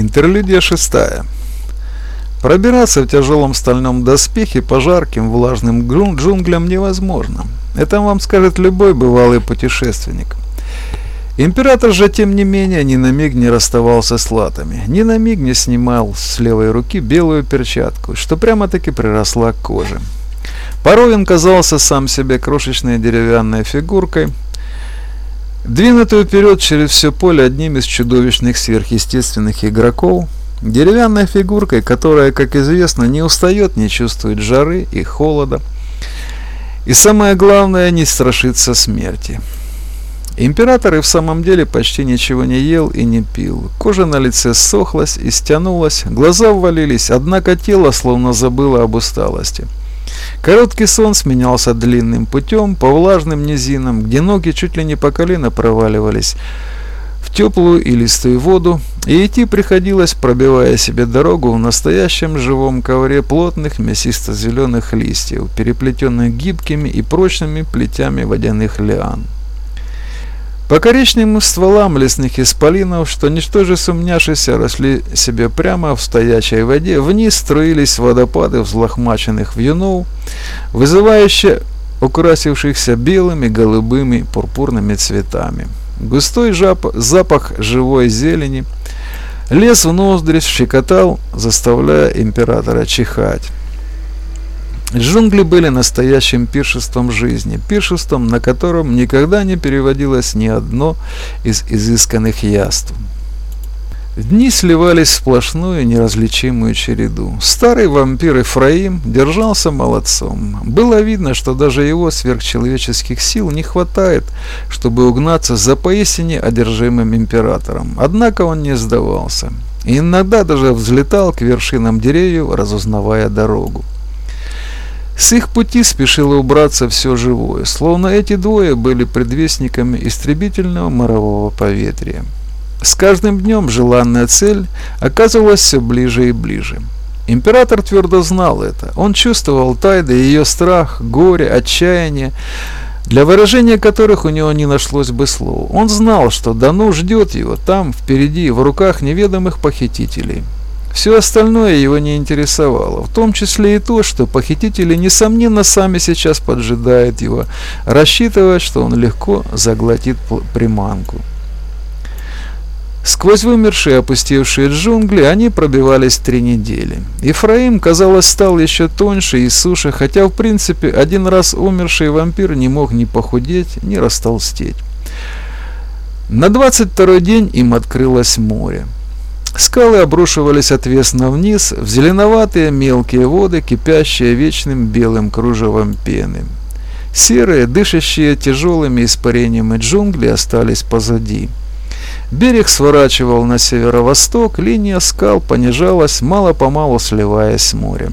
Интерлюдия шестая. Пробираться в тяжелом стальном доспехе по жарким влажным джунглям невозможно. Это вам скажет любой бывалый путешественник. Император же, тем не менее, ни на миг не расставался с латами, ни на миг не снимал с левой руки белую перчатку, что прямо-таки приросла к коже. Порой он казался сам себе крошечной деревянной фигуркой, Двинутую вперед через все поле одним из чудовищных сверхъестественных игроков, деревянной фигуркой, которая, как известно, не устает, не чувствует жары и холода, и самое главное, не страшится смерти. Император и в самом деле почти ничего не ел и не пил. Кожа на лице ссохлась и стянулась, глаза ввалились, однако тело словно забыло об усталости. Короткий сон сменялся длинным путем по влажным низинам, где ноги чуть ли не по колено проваливались в теплую и листую воду, и идти приходилось, пробивая себе дорогу в настоящем живом ковре плотных мясисто-зеленых листьев, переплетенных гибкими и прочными плетями водяных лиан. По коричневым стволам лесных исполинов, что ничтоже сумняшися, росли себе прямо в стоячей воде, вниз струились водопады взлохмаченных вьюнов, вызывающе украсившихся белыми, голубыми, пурпурными цветами. Густой жап, запах живой зелени лес в ноздри щекотал, заставляя императора чихать. Джунгли были настоящим пиршеством жизни, пиршеством, на котором никогда не переводилось ни одно из изысканных яств. Дни сливались в сплошную неразличимую череду. Старый вампир Эфраим держался молодцом. Было видно, что даже его сверхчеловеческих сил не хватает, чтобы угнаться за поистине одержимым императором. Однако он не сдавался. И иногда даже взлетал к вершинам деревьев, разузнавая дорогу. С их пути спешило убраться все живое, словно эти двое были предвестниками истребительного морового поветрия. С каждым днем желанная цель оказывалась все ближе и ближе. Император твердо знал это. Он чувствовал Тайда ее страх, горе, отчаяние, для выражения которых у него не нашлось бы слов. Он знал, что Дану ждет его там, впереди, в руках неведомых похитителей. Все остальное его не интересовало, в том числе и то, что похитители, несомненно, сами сейчас поджидают его, рассчитывая, что он легко заглотит приманку. Сквозь вымершие опустевшие джунгли они пробивались три недели. Ифраим, казалось, стал еще тоньше и суше, хотя, в принципе, один раз умерший вампир не мог ни похудеть, ни растолстеть. На 22 день им открылось море. Скалы обрушивались отвесно вниз в зеленоватые мелкие воды, кипящие вечным белым кружевом пены. Серые, дышащие тяжелыми испарениями джунгли остались позади. Берег сворачивал на северо-восток, линия скал понижалась, мало-помалу сливаясь с морем.